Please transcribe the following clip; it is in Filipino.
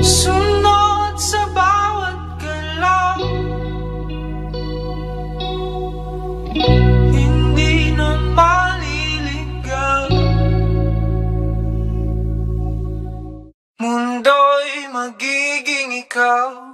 Sunod sa bawat galaw. Hindi na maliligaw. Mundo'y magiging ikaw.